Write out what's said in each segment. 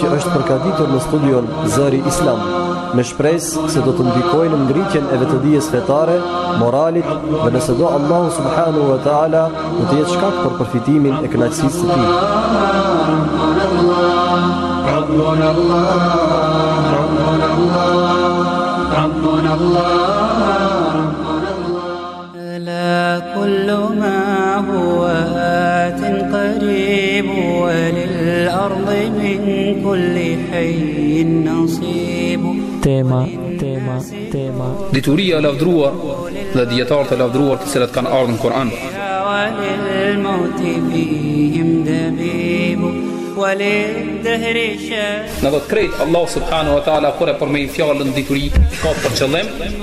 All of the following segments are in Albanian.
që është përgatitur në studion Zëri Islam, me shpresë se do të ndikojë në ngritjen e vetëdijes fetare, moralit dhe nëse do Allahu subhanahu wa taala do të jetë shkak për përfitimin e kënaqësisë së tij. Dituria e lavdruar dhe dijetarët e lavdruar të cilët kanë ardh në Kur'an Në dhe të krejt, Allah subhanu wa ta'ala kur e përmend fjalën dituri ka për qëllim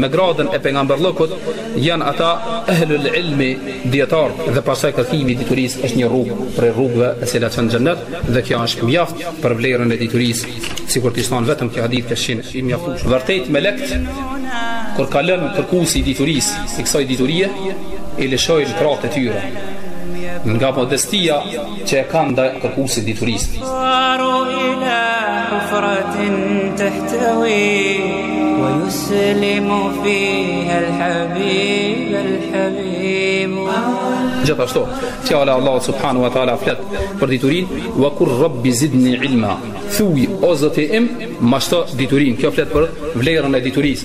Me gradën e pejgamberllëkut janë ata ehlul ilmi, dijetarët, dhe pastaj kërkimi i diturisë është një rrugë prej rrugëve e cila çon në xhennet dhe kjo është mjaft për vlerën e diturisë, sikur t'ishte vetëm ky hadith kish qenë i mjaftueshëm. Vërtet melekët kur kalon kërkuesi i diturisë i kësaj diturie i lëshojnë krahët e tyre nga modestia Që e kanë ndaj kërkuesit të diturisë. Gjithashtu, fjala e Allahut subhanahu wa taala flet për diturin, "Wa kul rabbi zidni ilma." Thuaj, o Zoti im, më shto diturin. Kjo flet për vlerën e diturisë.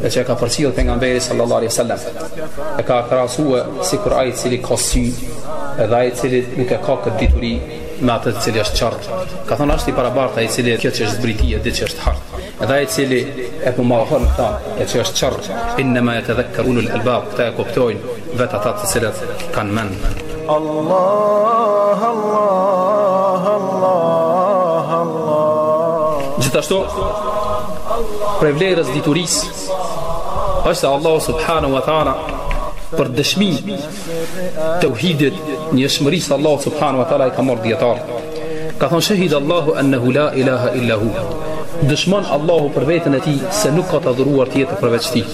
dhe që e ka përcjell pejgamberi sallallahu alaihi wasallam e ka krahasuar sikur ai i cili ka sy edhe ai i cili nuk e ka këtë dituri me atë i cili është qorr ka thonë a është i barabartë ai i cili kjo që është zbrit e di që është hak edhe ai i cili e po mohon këta e që është qorr inna ma yatadhakkaru ulul albab këta e kuptojnë Vetëm ata të cilët kanë mend. Gjithashtu, prej vlerës diturisë, është se Allah subhanu wa ta'ala për dëshmi të teuhidit, njëshmërisë Allahut subhanu wa ta'ala i ka marrë dijetarët ka thonë shahida Allahu ennehu la ilaha illa hu dëshmon Allahu për veten e tij se nuk ka të adhuruar tjetër përveç tij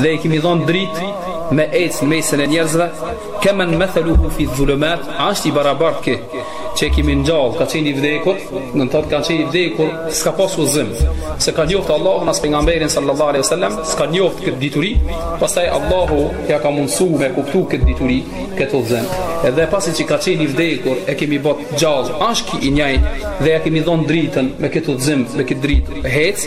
Dhe i kemi dhënë dritë me ecë në mesin e njerëzve, kemen metheluhu fi dhulumat, a është i barabartë ky që e kemi ngjallë, ka qenë i vdekur, do të thotë ka qenë i vdekur, s'ka pas udhëzim, s'e ka njoftë Allahun as pejgamberin sallallahu alaihi wasallam, s'e ka njoftë këtë dituri, pastaj Allahu ja ka mundsuar me kuptu këtë dituri, këtë udhëzim. Edhe pasi që ka qenë i vdekur, e kemi bo t'gjallë, a është i njëjtë dhe ja kemi dhënë dritën me këtë udhëzim, me këtë dritë, hec,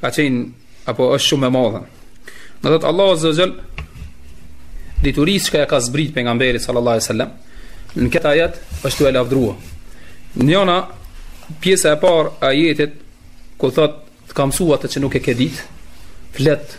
ka qenë apo është shumë e madhe. Domethënë Allahu Azze ue Xhel, diturisë çka e ka zbrit pejgamberit sallallahu alaihi sallam, në këtë ajet është tu e lavdrua. Njona, pjesa e parë e ajetit, ku thot të ka mësu atë që nuk e ke ditë, flet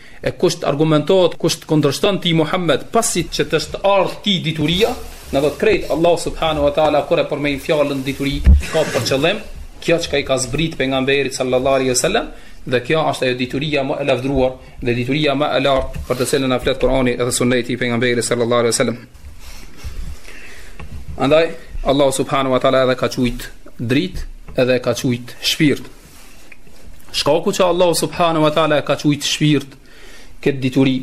E kush të argumentohet, kush të kundërshton ty Muhammed, pasi që të është ardhë ty dituria, domethënë krejt Allahu subhanahu wa taala kur e përmend fjalën dituri, ka për qëllim kjo çka i ka zbrit pejgamberit sallallahu alaihi wasallam, dhe kjo është ajo dituria më e lavdruar dhe dituria më e lartë për të cilën na flet Kurani dhe Sunneti i pejgamberit sallallahu alaihi wasallam. Andaj Allahu subhanahu wa taala edhe e ka qujt dritë edhe e ka qujt shpirt. Shkaku që Allahu subhanahu wa taala e ka qujt shpirt këtë dituri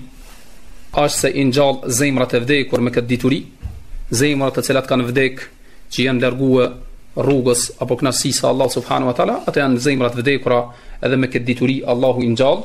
është se i ngjall zemrat e vdekur me këtë dituri, zemrat të cilat kanë vdek që janë largue rrugës apo kënaqësisë së Allahut subhanahu wa taala, ato janë zemra të vdekura edhe me këtë dituri Allahu i ngjall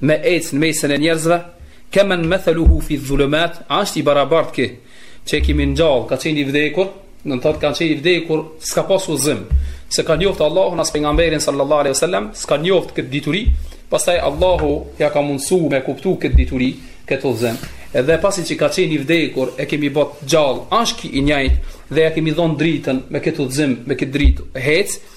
me ec në mesin e njerëzve, kemen metheluhu fi dhulumat, a është i barabart ky, që e kemi ngjallë, ka qenë i vdekur, domethënë ka qenë i vdekur, s'ka pas udhëzim, s'e ka njoftë Allahun as pejgamberin sallallahu alaihi sallam, s'ka njoftë këtë dituri, pasaj Allahu ja ka mundësu me kuptu këtë dituri, këtë udhëzim. Edhe pasi që ka qenë i vdekur, e kemi bo të gjallë, a është ky i njajtë, dhe ja kemi dhonë dritën me këtë udhëzim, me këtë dritë, hecë,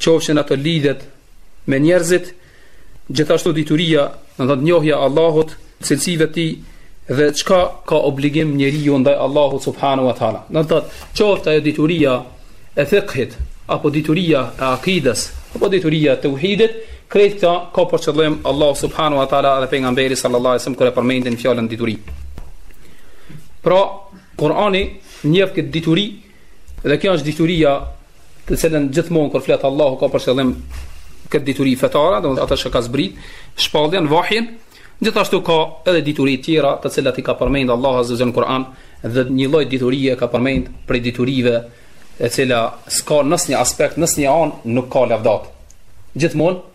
qofshin ato lidhjet me njerëzit, gjithashtu dituria, domethënë njohja e Allahut, cilësive të tij, dhe çka ka obligim njeriu ndaj Allahut subhanu wa ta'ala. Domethënë, qoftë ajo dituria e fikhit, apo dituria e akides, apo dituria e teuhidit, krejt këto ka për qëllim Allahu subhanu wa ta'ala dhe pejgamberi sallallahu alaihi sallam kur e përmendin fjalën dituri. Pra, Kurani njef këtë dituri Dhe kjo është dituria të cilën gjithmonë kur flet Allahu ka për qëllim këtë dituri fetare, domethënë atë që ka zbrit, shpalljen, vahjin, gjithashtu ka edhe dituri të tjera të cilat i ka përmend Allahu azza në Kur'an dhe një lloj diturie ka përmend prej diturive e cila s'ka në asnjë aspekt, në asnjë anë nuk ka lavdatë. Gjithmonë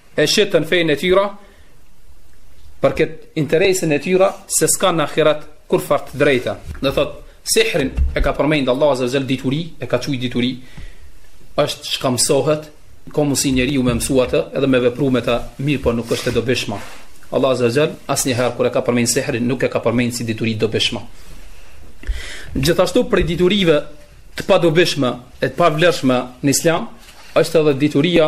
e shitën fejnë e tyra për këtë interesin e tyre se s'ka në ahiret kurrfarë të drejte do të thotë sihrin e ka përmend Allahu azze ue xhel dituri e ka quj dituri është diçka që mësohet ka mundësi njeriu me mësu atë edhe me vepru me ta mirëpo nuk është e dobishme Allahu azze ue xhel asnjëherë kur e ka përmend sihrin nuk e ka përmend si dituri të dobishme gjithashtu prej diturive të padobishme e të pavlefshme në islam është edhe dituria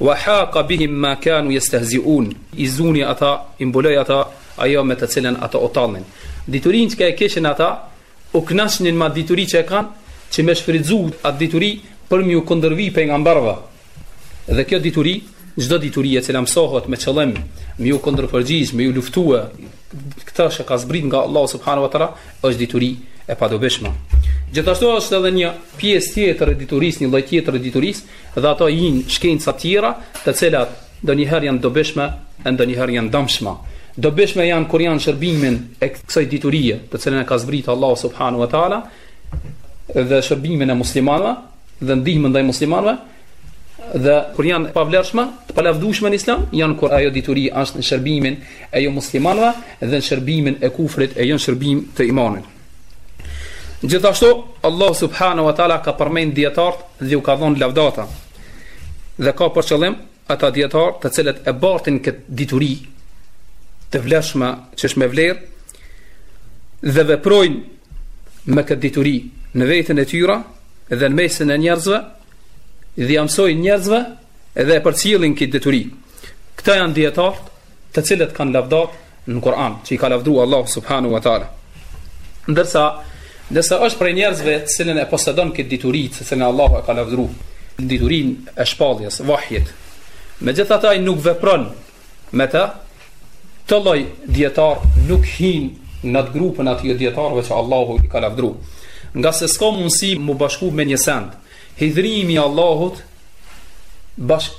Wa haqa bihim ma kanu yastahzi'un. I zuni ata, i mbuloi ata ajo me të cilën ata u tallshin. Diturinë që e kishin ata, u kënaqnin me dituri që e kanë, që me shfrytëzu atë dituri për me iu kundërvu pejgamberëve. Dhe kjo dituri, çdo dituri e cila mësohet me qëllim me ju kundërpërgjigj, me luftu këtë që ka zbrit nga Allahu subhanahu wa taala, është dituri e padobishme. Gjithashtu është edhe një pjesë tjetër e diturisë, një lloj tjetër e diturisë, Dhe ato janë shkenca tjera të cilat ndonjëherë janë dobishme e ndonjëherë janë dëmshme. Dobishme janë kur janë shërbimin e kësaj diturie, të cilën e ka zbritur Allahu subhanahu wa taala dhe shërbimin e muslimanëve dhe ndihmën ndaj muslimanëve dhe kur janë pavlefshme, të palavdushme në islam, janë kur ajo dituri është në shërbimin e jo muslimanëve dhe në shërbimin e kufrit e jo në shërbim të imanit. Gjithashtu Allah subhanahu wa taala ka përmend dijetart dhe u ka dhënë lavdata. Dhe ka për qëllim ata dijetar të cilët e bartin këtë dituri të vlefshme që është me vlerë dhe veprojnë me këtë dituri në veten e tyre dhe në mesin e njerëzve dhe ia msojnë njerëzve dhe e përcjellin këtë dituri. Këta janë dijetart të cilët kanë lavdat në Kur'an, që i ka lavdruar Allahu subhanahu wa taala. Ndërsa, nëse është prej njerëzve të cilët e posedon këtë dituri, të cilën Allahu e ka lavdruar, diturin e shpalljes, vahjit. Megjithatë ai nuk vepron me të, ky lloj dijetar nuk hin në atë grupin aty të dijetarëve që Allahu i ka lavdruar. Ngase s'ka mundësi m'u bashku në një send. Hidhrimi i Allahut bashk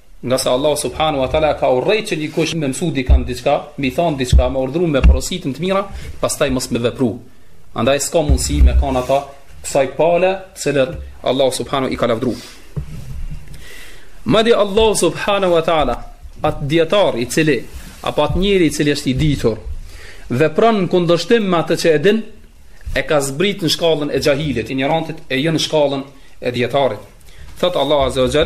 Ngase Allahu subhanahu wa taala ka urrejt që dikush me mësu dikënd diçka, me i thon diçka, me urdhëru me porosit në të mira, pastaj mos me vepru. Andaj s'ka mundësi me kanë ata kësaj pale, cilën Allahu subhanahu i ka lavdru. Madje Allahu subhanahu wa taala atë dijetar i cili apo atë njeri i cili është i ditur vepron në kundërshtim me atë që e din e ka zbrit në shkallën e xhahilit injorantit e jo në shkallën e dijetarit thot Allah azza wa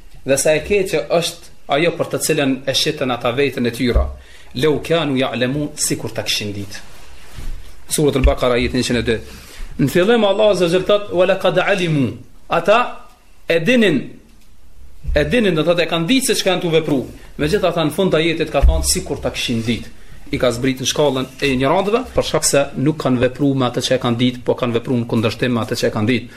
Dhe sa e keqe është ajo për të cilën e shitën ata veten e tyre. Lau kanu ya'lamun sikur ta kishin dit. Surja Bekare ajeti njëqind e dy. Në fillim Allahu azza wa jal thot, wa laqad alimu. Ata e dinin, e dinin do të thotë e kanë ditë se çka kanë tu vepru. Megjithatë në fund të ajetit ka thonë sikur ta kishin dit. I ka zbrit në shkallën e injorantëve, për shkak se nuk kanë vepru me atë që e kanë ditë, po kanë vepru në kundërshtim me atë që e kanë ditë.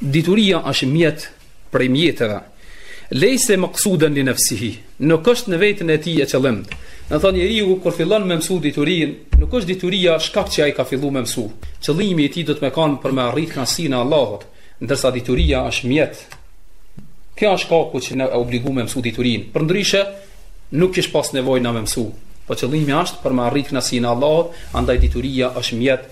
Dituria është mjet prej mjeteve. Lejse maksuden li nefsihi. Nuk është në veten e tij qëllim. Domethënë njeriu kur fillon me mësu diturin, nuk është dituria shkak që ai ka fillu me mësu. Qëllimi i tij duhet me kanë për me arrit knaqsinë e Allahut, ndërsa dituria është mjet. Kjo është shkaku që na obligon me mësu diturin. Përndryshe, nuk ish pas nevojë ne me mësu. Po qëllimi është për me arrit knaqsinë e Allahut, andaj dituria është mjet.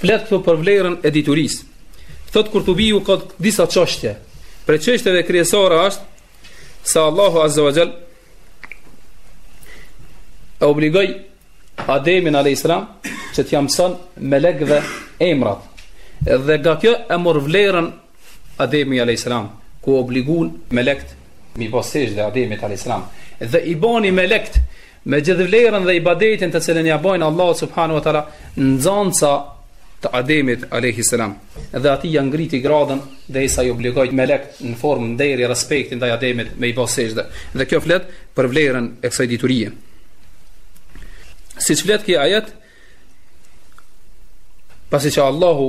Flet këtu për vlerën e diturisë. Thot Kurtubiu ka disa çështje. Prej çështjeve kryesore është se Allahu Azza wa Jall e obligoi Ademin alayhis salam që t'ja mëson melekëve emrat. Dhe nga kjo e morr vlerën Ademi alayhis salam ku u obligun melekt me i bo sexhde Ademit alayhis salam. Dhe i boni melekt Me gjithë vlerën dhe ibadetin të cilën ja bojnë Allahut subhanahu wa taala, nxënësa të Ademit alayhi salam, dhe atij ja ngriti gradën derisa i obligoi melekt në formë nderi respekti ndaj Ademit me i bo sexhde. Dhe kjo flet për vlerën e kësaj diturie. Siç flet ky ajet, pasi që Allahu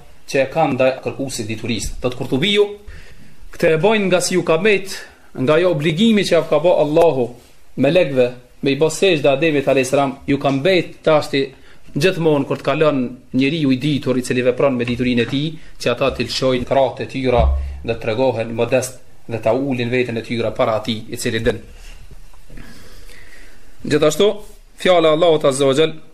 që e kanë ndaj kërkuesit të diturisë. Thot Kurtubiu, këtë e bëjnë ngase ju ka mbet nga ai obligimi që ka bë Allahu melekëve me i bo sexhde Ademit alayhis salam, ju ka mbet tashti gjithmonë kur të kalon njeriu i ditur i cili vepron me diturinë e tij, që ata të lëshojnë krahët e tyre dhe të tregohen modestë dhe ta ulin veten e tyre para atij i cili din. Gjithashtu, fjala e Allahut azza wa jall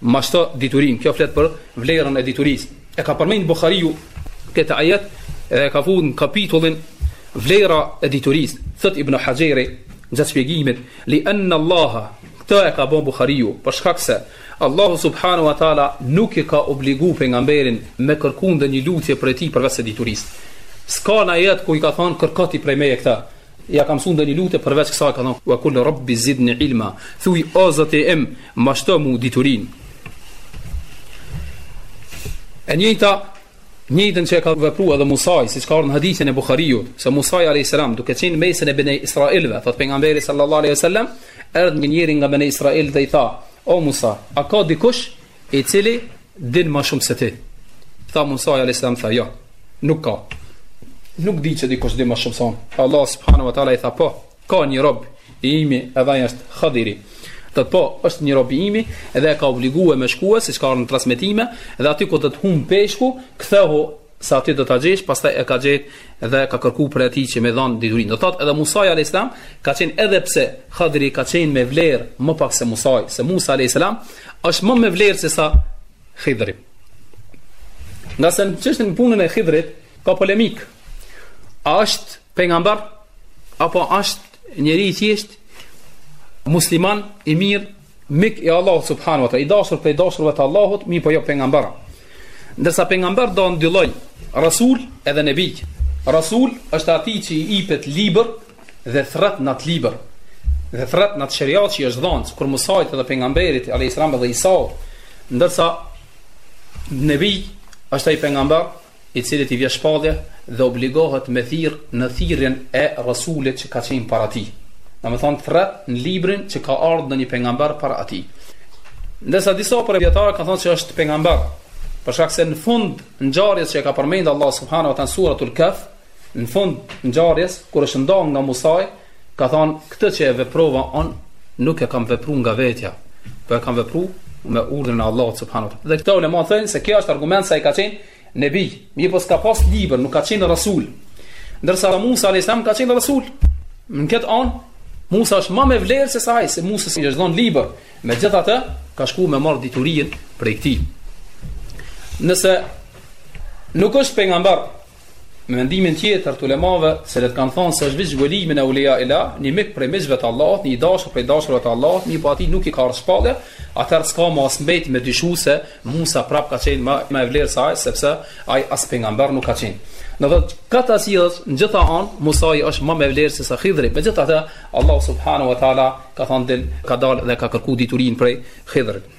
Ma shto diturinë, kjo flet për vlerën e diturisë. E ka përmend Buhariu këtë ajet dhe e ka vënë në kapitullin vlera e diturisë. Thot Ibn Haxheri gjatë shpjegimit, li anna Allah, këtë e ka bën Buhariu, për shkak se Allahu subhanahu wa taala nuk e ka obliguar pejgamberin me kërkuar ndonjë lutje prej tij përveç se diturisë. S'ka naj ajet ku i ka thënë kërko ti prej meje këtë. S'ja ka mësuar ndonjë lutje përveç kësaj ka thënë wa kul rabbi zidni ilma. Thuaj o Zoti im, ma shto mu diturinë. E njëjta njëjtën që e ka vepruar edhe Musa, siç ka ardh në hadithin e Buhariut, se Musai alayhis salam duke qenë n'mesin e beni Israilëve, thot pejgamberi sallallahu alaihi wasallam, erdhi një njeri nga beni Israil dhe i tha: "O Musa, a ka dikush I cili din më shumë se ti. Tha Musa alayhis salam tha jo. Nuk ka. Nuk di që dikush din më shumë se unë. Allah subhanahu wa taala i tha po, ka një rob i imi edhe ai është Hadiri. Thot po, është një rob i imi dhe e ka obliguar me shkuar siç ka ardh në transmetime dhe aty ku do të humb peshku, kthehu se aty do ta gjesh, pastaj e ka gjetë dhe ka kërkuar prej atij që me i dhon diturinë. Do thotë edhe Musa alayhis salam ka qenë edhe pse Khadri ka qenë me vlerë më pak se Musa, se Musa alayhis salam është më me vlerë se sa Khidri. Ngase në çështjen, në punën e Khidrit ka polemikë. A është pejgamber apo është njeri i thjeshtë musliman i mirë Mik i Allahut subhanahu wa taala, i dashur prej dashurve të Allahut, mirëpo jo pejgamber. Ndërsa pejgamber janë dy lloje, rasul edhe nebi. Rasul është ai që i ipet libër dhe thret në atë libër. Dhe thret në atë sheriat që i është dhanë, kur Musait edhe pejgamberit alayhis salam dhe Isaut. Ndërsa nebi është ai pejgamber i cilit i vjen shpallja dhe obligohet me thirrë në thirrjen e Rasulit që ka qenë para tij. Domethënë thret në librin që ka ardhur ndonjë pejgamber para atij. Ndërsa disa prej dijetarëve kanë thënë se është pejgamber, për shkak se në fund ngjarjes që e ka përmendur Allahu subhanahu wa taala në suratul Kaf, Në fund ngjarjes, kur është ndarë nga Musai, ka thënë, "Këtë që e veprova unë, nuk e kam vepruar nga vetja, por e kam vepruar me urdhrin e Allahut subhanahu wa taala." Dhe këto ulema thonë se kjo është argument se ai ka qenë nebi, mirëpo s'ka pas libër, nuk ka qenë rasul. Ndërsa Musa alayhis salam ka qenë rasul. Në këtë anë Musa është më me vlerë se sa ai, se Musait i është dhënë libër. Megjithatë, ka shkuar me marr diturinë prej tij. Nëse nuk është pejgamber Me mendimin tjetër të ulemave, të cilët kanë thënë se është veç wali min awliya ila, një mik prej miqve të Allahut, një i dashur prej dashurve të Allahut, mirëpo atij nuk i ka ardhur shpallja, atëherë s'ka më aspak me dyshu se Musa prap ka qenë më me vlerë se ai, sepse ai as pejgamber nuk ka qenë. Në edhe këtë arsye, në të gjitha anët, Musai është më me vlerë se sa Khidri. Megjithatë, Allahu subhanahu wa taala ka thënë del, ka dalë dhe ka kërkuar diturinë prej Khidrit.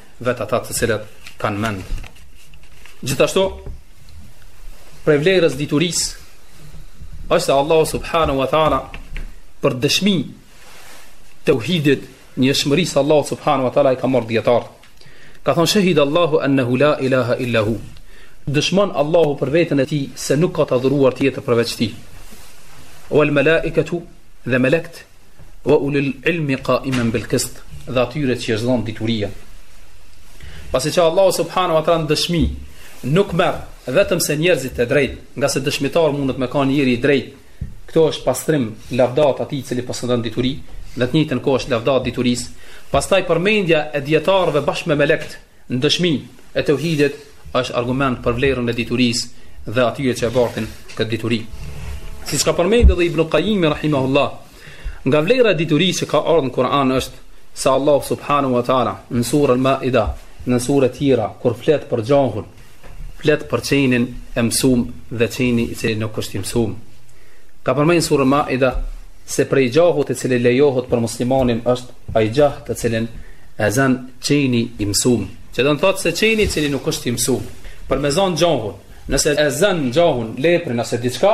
vetë ata të cilët kanë mend. Gjithashtu prej vlerës diturisë është se Allahu subhanahu wa taala për dëshmi të teuhidit, njëshmërisë së Allahut subhanahu wa taala i ka marrë dijetarët. Ka thënë shahida Allahu annahu la ilaha illa hu. Dëshmon Allahu për veten e tij se nuk ka të adhuruar tjetër përveç tij. Wal malaikatu dhe melekt wa ulil ilmi qa'iman bil qist dhe atyre që u është dhënë dituria pasi që Allahu subhanahu wa taala në dëshmi nuk merr vetëm se njerëzit e drejtë ngase dëshmitar mundet me kanë njeri i drejtë këto është pastrim lavdatë atij i cili posedon dituri dhe në të njëjtën kohë është lavdatë diturisë pastaj përmendja e dijetarëve bashkë me melekt Në dëshminë e teuhidit është argument për vlerën e diturisë dhe atyre që e bartin këtë dituri. Siç ka përmendur edhe Ibn Qayyim rahimahullah, nga vlera e diturisë që ka ardhur në Kur'an është se Allahu subhanahu wa taala në surën Maida, në sure të tjera kur flet për gjahun, flet për çenin e mësum dhe çeni i cili nuk është i mësum. Ka përmendur sura Maida se prej gjahut i cili lejohet për muslimanin është ai gjah të cilin e zën çeni i mësum. Që do të thotë se çeni i cili nuk është i mësum, për me zën gjahun, nëse e zën gjahun leprin ose diçka,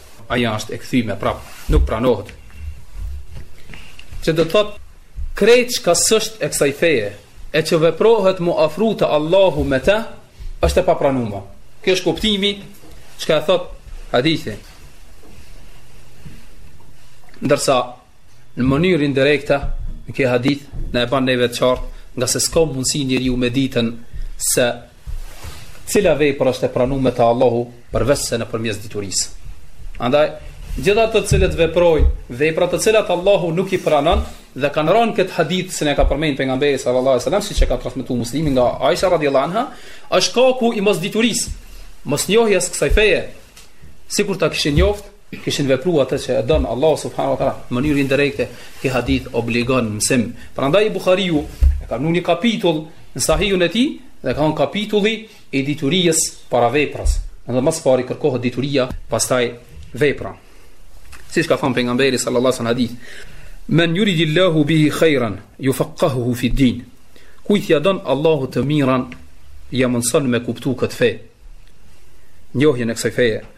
Ajo është e këthyme prap, nuk pranohet. Që do të thot, krejt çka s'është e kësaj feje, e që veprohet m'u afru te Allahu me te, është e papranume. Kjo është kuptimi çka e thot hadithi. Ndërsa, Në mënyrë indirekte, ky hadith na e bën neve të qartë, ngase s'ka mundësi njeriu me ditë se cila vepër është e pranuar te Allahu përveçse nëpërmjet diturisë. Andaj gjithë ata të cilët veprojnë vepra të cilat Allahu nuk i pranon dhe kanë rënë në këtë hadith siç e ka përmend pejgamberi sallallahu alajhi wasallam siç e ka transmetuar Muslimi nga Aisha radhiyallahu anha, është shkaku i mosditurisë, mosnjohjes kësaj feje, sikur ta kishin njoft kishin vepruar atë që e don Allahu subhanahu wa taala në mënyrë indirekte ky hadith obligon mësim prandaj Buhariu e ka një kapitull në sahihun e tij dhe ka thënë kapitulli i diturisë para veprës do të thotë së pari kërkohet dituria pastaj vepra siç ka thënë pejgamberi sallallahu alaihi wasallam hadith men yuridillahu bihi khairan yufaqqihhu fi din kujt ja don Allahu të mirën ja mundson me kuptu këtë fe njohjen e kësaj feje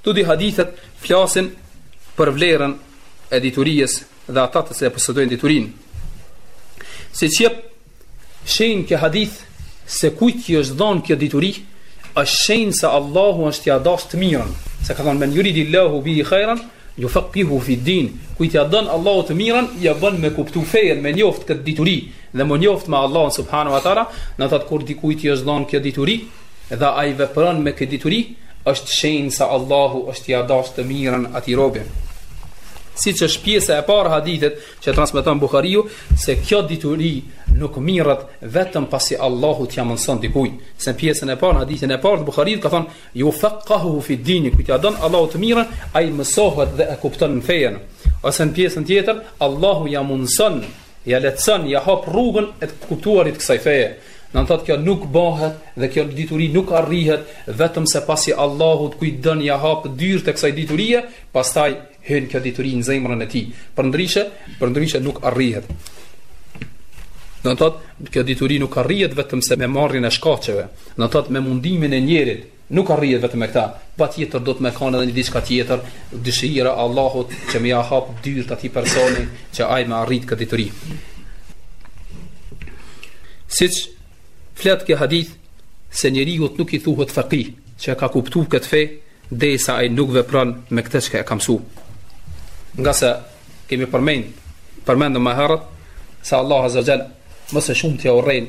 Këto dy hadithet flasin për vlerën e diturisë dhe ata të cilët posedojnë diturinë. Siç jep shenjë ky hadith se kujt i është dhënë kjo dituri, është shenjë se Allahu ia ka dashur të mirën. Se ka thënë men yuridillahu bihi khairan yufaqqihhu fi din. Kujt ia don Allahu të mirën, ia bën me kuptu fejen, me njoft këtë dituri dhe me njoft me Allahun subhanahu wa taala, andaj kur dikujt i është dhënë kjo dituri, Dhe ai vepron me këtë dituri, është shenjë se Allahu ia ka dashtë të mirën atij robi. Siç është pjesa e parë e hadithit që transmeton Buhariu, se kjo dituri nuk mirret vetëm pasi Allahu t'ia mëson dikujt. Se në pjesën e parë, hadithin e parë të Buhariut ka thënë: "Jufaqahu fi dini", kujt ia don Allahu të mirën, ai mësohet dhe e kupton fejen. Ose në pjesën tjetër, Allahu ia mëson, ia lehtëson, ia hap rrugën e të kuptuarit kësaj feje. Do të thotë kjo nuk bëhet dhe kjo dituri nuk arrihet vetëm se pasi Allahu kujt don ja hap dyert e kësaj diturie, pastaj hyn kjo dituri në zemrën e tij. Përndryshe, përndryshe nuk arrihet. Do të thotë kjo dituri nuk arrihet vetëm se me marrjen e shkaqeve, do të thotë me mundimin e njerit, Nuk arrihet vetëm me këtë, patjetër duhet me kanë edhe një diçka tjetër, dëshira e Allahut që me ja hap dyert atij personi që ai me arrit këtë dituri. Siç flet kjo hadith se njeriu nuk i thuhet faqih, që e ka kuptuar këtë fe, derisa ai nuk vepron me këtë që e ka mësuar. Nga sa kemi përmend, përmendëm më herët se Allahu azza wa jall më së shumti e urren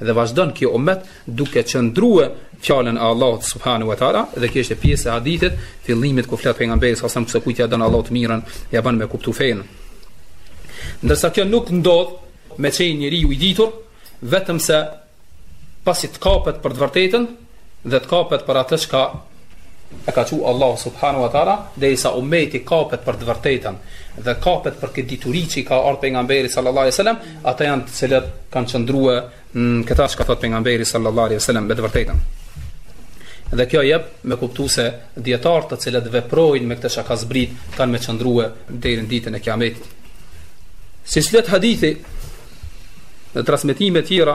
Dhe vazhdon kjo umet duke qëndrue fjalën e Allahut subhanahu wa taala dhe kjo është pjesë e hadithit fillimit ku flet pejgamberi s.a.s. se kujt ja don Allahu të mirën ja bën me kuptu fen. Ndërsa kjo nuk ndodh me qenë njeriu i ditur vetëm se pasi të kapet për të vërtetën dhe të kapet për atë çka e ka thënë Allahu subhanahu wa taala, derisa ummeti kapet për të vërtetën dhe kapet për këtë dituri që ka ardhur pejgamberi sallallahu alaihi wasallam, ata janë të cilët kanë qëndruar në këtë çka thotë pejgamberi sallallahu alaihi wasallam me të vërtetën. Dhe kjo jep me kuptu se dijetarët të cilët veprojnë me këtë çka ka zbrit kanë me qëndrua deri në ditën e Kiametit. Siç flet hadithi në transmetime të tjera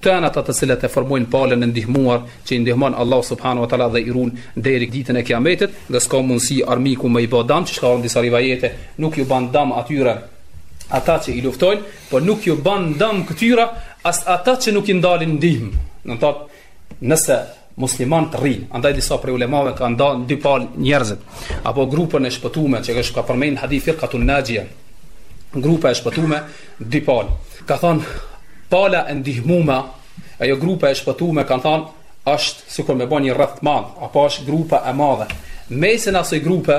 Këta janë ata të cilët e formojnë palën e ndihmuar që i ndihmon Allahu subhanahu wa taala dhe i ruan deri ditën e Kiametit dhe s'ka mundësi armiku me i bo dam, siç ka ardhur në disa rivajete, nuk ju ban dam atyre ata që i luftojnë, por nuk ju ban dam këtyre as ata që nuk i ndalin ndihmë. Do të thotë, nëse musliman të rrinë. Andaj disa prej ulemave kanë nda në dy palë njerëzit, apo grupën e shpëtume, që e ka përmend hadith firkatun naxhija, grupa e shpëtume, dy palë. Kanë thanë, pala e ndihmume, ajo grupa e shpëtume, kanë thanë, është sikur me bo një rreth t'madh, apo është grupa e madhe. Mesin asoj grupe,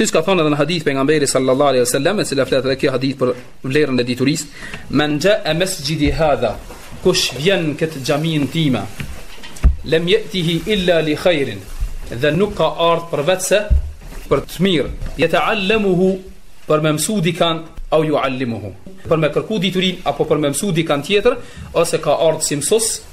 Siç ka thënë edhe në hadith pejgamberi sallallahu alaihi wasallam, e cila flet edhe kjo hadith për vlerën e diturisë, "Men ja'a masjidi hadha", kush vjen në këtë xhamin time, "Lam yatihi illa li khairin", dhe nuk ka ardhur përveç se për të mirë, "Yata'allamuhu", për me mësu dikan au yu'allimuhu, për me kërku diturin apo për me mësu dikan tjetër, ose ka ardhur si mësues,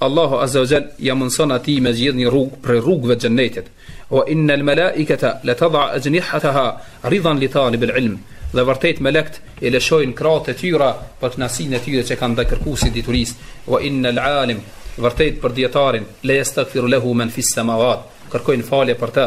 Allahu Azza wa Jall ja mundson atij me zgjedh një rrugë prej rrugëve të xhennetit. Wa innal malaikata latada'u ajnihataha ridan li talib al-ilm. Dhe vërtet melekët i lëshojnë krahët e tyre për kënaqësinë e tyre që kanë ndaj kërkuesit diturisë. Wa innal alim vërtet për dietarin la yastaghfiru lahu man fi samawat. Kërkojnë falje për të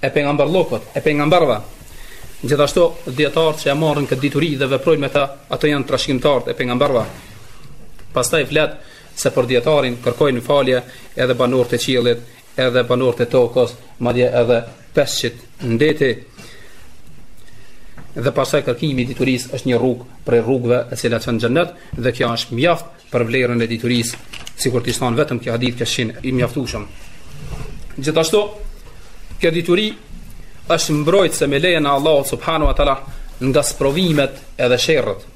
e pejgamberllokut, e pejgamberëve. Gjithashtu, dijetarët që e marrin këtë dituri dhe veprojnë me të, ata janë trashëgimtarët e pejgamberëve. Pastaj flet se për dijetarin kërkojnë falje edhe banorët e qiellit, edhe banorët e tokës, madje edhe peshqit n'deti. Dhe pastaj kërkimi i diturisë është një rrugë prej rrugëve e cila çon në xhennet dhe kjo është mjaft për vlerën e diturisë, sikur t'ishte vetëm ky hadith do ishte i mjaftueshëm. Gjithashtu, kjo dituri është mbrojtëse me lejen e Allahut subhanahu wa taala nga sprovimet edhe sherret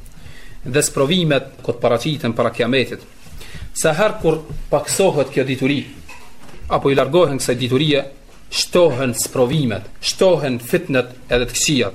dhe sprovimet që do të paraqiten para kiametit. Sa herë kur paksohet kjo dituri apo i largohen kësaj diturie, shtohen sprovimet, shtohen fitnet edhe të këqijat.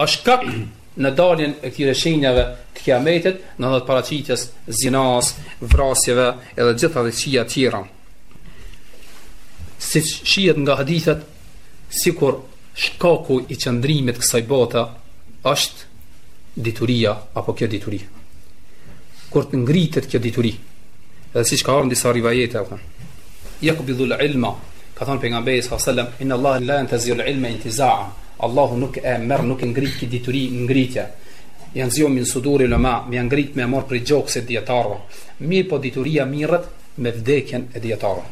është shkak në daljen e këtyre shenjave të kiametit, në dhe të paraqitjes, zinas, vrasjeve edhe gjitha të këqija tjera. Siç shihet nga hadithet, sikur shkaku i qëndrimit kësaj bote, është dituria, apo kjo dituri. Kur të ngritet kjo dituri, edhe siç ka ardh n'disa rivajete, apo, jakbidul ilma, ka thonë Pejgamberi a.s., inna Allah la jentezi'ul ilma intizaan, Allahu nuk e merr nuk e ngrit këtë dituri ngritje jentezi'uhu min suduril ulema me ja ngrit me marr prej gjoksit dijetarëve mirëpo dituria mirret me vdekjen e dijetarëve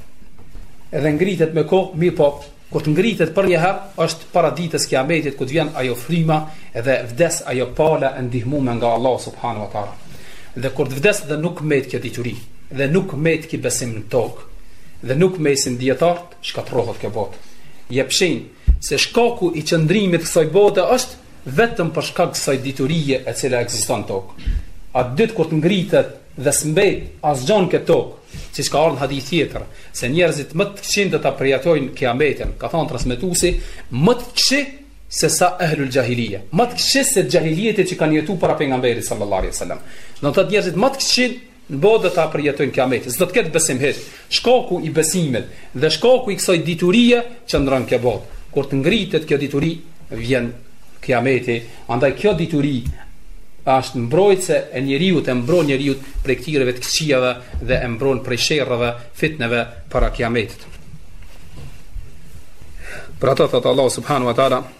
edhe ngritet me kohë mirëpo kur të ngritet për një herë është para ditës së kiametit kur të vjen ajo fryma edhe vdes ajo pala e ndihmuar nga Allahu subhanahu wa taala dhe kur të vdes dhe nuk mbet kjo dituri dhe nuk mbet ky besim në tokë dhe nuk mbesin dijetarët shkatërrohet kjo botë jep shenj se shkaku i qëndrimit të kësaj bote është vetëm për shkak të kësaj diturie e cila ekziston n'tokë. Atë ditë kur të ngritet dhe s'mbet asgjë në këtë tokë, siç ka ardhur n'hadith tjetër, se njerëzit më të këqinj do ta përjetojnë kiametin, ka thënë transmetuesi, më të këqi se sa ehlul jahiliya, më të këqi se jahilieti që kanë jetuar para pejgamberit sallallahu alaihi wasallam. Do të thotë njerëzit më të këqinj Në botë do ta përjetojnë Kiametin. S'do të ketë besim hiç. Shkaku i besimit dhe shkaku i kësaj diturie qëndron kjo botë. Kur të ngritet kjo dituri, vjen Kiameti. Andaj kjo dituri është mbrojtëse e njeriut, e mbron njeriun prej këtyreve të këqijave dhe e mbron prej sherreve, fitneve para Kiametit. Për ato thotë Allah subhanu wa ta'ala,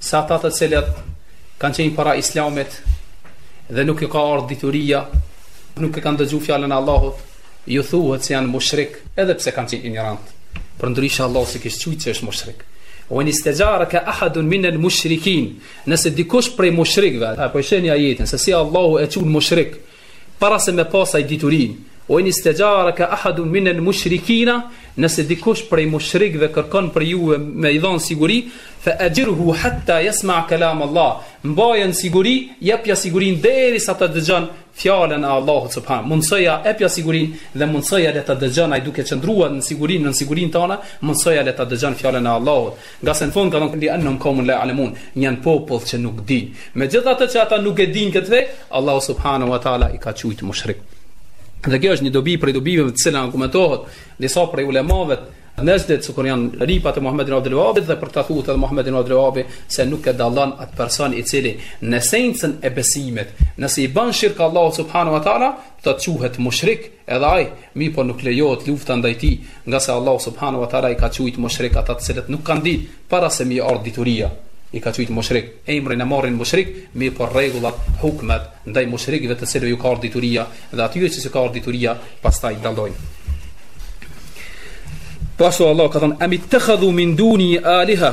Se ata të cilët kanë qenë para islamit dhe nuk i ka ardhë dituria, nuk e kanë dëgju fjalën e Allahut, ju thuhet se janë mushrik, edhe pse kanë qenë injorant. Përndryshe Allahu s'i kish qujt se është mushrik. Ue in istexhareke ahadun minel mushrikin, nëse dikush prej mushrikve, apo e shihni ajetin, se si Allahu e quan mushrik, Para se me pas ai diturinë, Ue in istejareke ahadun min el mushrikina, nëse dikush prej mushrikëve kërkon prej juve me i dhënë siguri, fe ajirhu hatta yasma kalam Allah, mbaje në siguri, jepja sigurinë derisa të dëgjon fjalën e Allahut subhan. Mundësoja epja sigurinë dhe mundësoja le të dëgjon ai duke qëndruar në sigurinë, nën sigurinë tona, mundësoja le të dëgjon fjalën e Allahut. Nga se në fund ka thënë, li ennehum kaumun la ja'lemun, janë popull që nuk dinë. Me gjithë atë që ata nuk e dinë këtë fe, Allahu subhanahu wa taala i ka quajtur mushrik. Dhe kjo është një dobi prej dobive me të cilën argumentohet disa prej ulemave Nexhdit siç kur janë nipat e Muhammed ibn Abdul Vehabit dhe prej tyre thotë edhe Muhammed ibn Abdul Vehabi se nuk e dalon atë person i cili në esencën e besimit nëse i ban shirkë Allahu subhanahu wa ta'ala të quhet mushrik Edhe ai, mirëpo nuk lejohet lufta ndaj tij, ngase Allahu subhanahu wa ta'ala i ka quajt mushrik ata të cilët nuk kanë ditë para se me i ardhë dituria, i ka quajt mushrik. Emrin e marrin mushrik, mirëpo rregullat, hukmet ndaj mushrikëve të cilëve ju ka ardhë dituria dhe atyre që s'u ka ardhë dituria, pastaj dallojnë. Pastaj Allahu ka thënë: "Am ittakhadhu min dunihi aliha"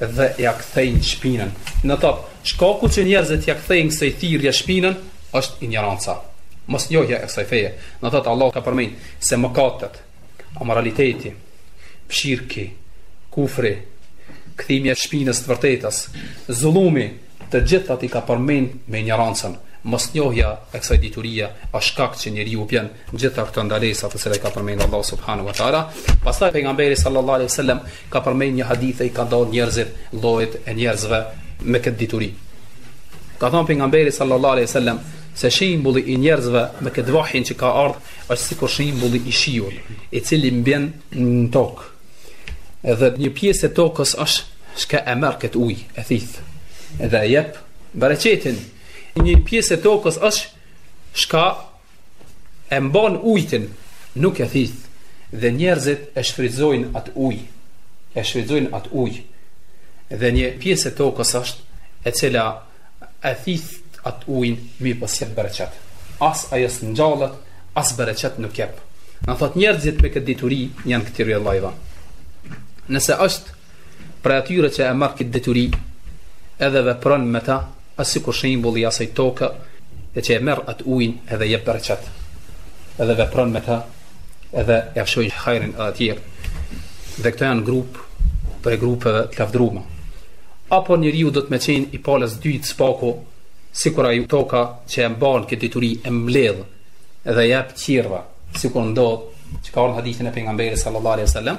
dhe ia kthejnë shpinën. Na thot, shkaku që njerëzit ia kthejnë kësaj thirrje shpinën është injoranca, mosnjohja e kësaj feje. Na thot, Allahu ka përmendur se mëkatet, amoraliteti, shirki, kufri, kthimi i shpinës të vërtetës, zullumi, të gjithat i ka përmend me injorancën. Mosnjohja e kësaj diturie është shkak që njeriu bjen n'gjitha këto ndalesa të cilat ka përmendur Allahu subhanahu wa taala. Pastaj pejgamberi sallallahu alaihi wasallam Ka përmend një hadith se i ka nda njerëzit llojet e njerëzve me këtë dituri. Ka thënë pejgamberi sallallahu alejhi ve sellem se shembulli i njerëzve me këtë vahjin që ka ardhur është sikur shembulli i shiut, i cili bjen në tokë. Edhe një pjesë e tokës është çka e merr këtë ujë e thith. Edhe e jep bereqetin. Një pjesë e tokës është çka e mban ujtin, nuk e thith, dhe njerëzit e shfrytëzojnë atë ujë, e shfrytëzojnë atë ujë. Dhe një pjesë e tokës është e cila e thith atë ujin, mirëpo s'jep bereqet. As ajo s'ngjallet, as bereqet nuk jep. Na thot njerëzit me këtë dituri janë këtyre llojve. Nëse është prej atyre që e marr këtë dituri edhe vepron me ta është sikur shembulli i asaj toke që e merr atë ujin edhe jep bereqet edhe vepron me ta edhe ia shohin hajrin edhe tjerë dhe këto janë grup prej grupeve të lafdruma apo njeriu do të me qenë i palës dytë së paku sikur ajo toka që e mbanë këtë dituri e mbledh edhe e jep tjerëve sikur ndodh që ka ardh n'hadithin e pejgamberit sallallahu alaihi wasallam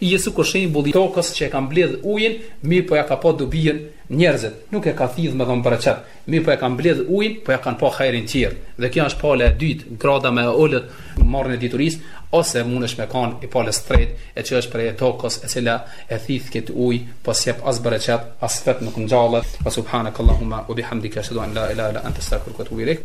Je sikur shembulli i tokës që e ka mbledh ujin mirëpo ja kan pa dobinë njerëzit nuk e ka thith me dhon bereqet mirëpo e ka mbledh ujin po ja kan pa hajrin tjerë dhe kjo është pala e dytë grada më e ulët n'marrjen e diturisë ose munesh me kan i palës tretë e cila është prej tokës e cila e thith kët ujë po s'jep as bereqet as vet nuk ngjallet wa subhanakallahumma wa bihamdika ashhadu an la ilaha illa anta astaghfiruka wa atubu ilaik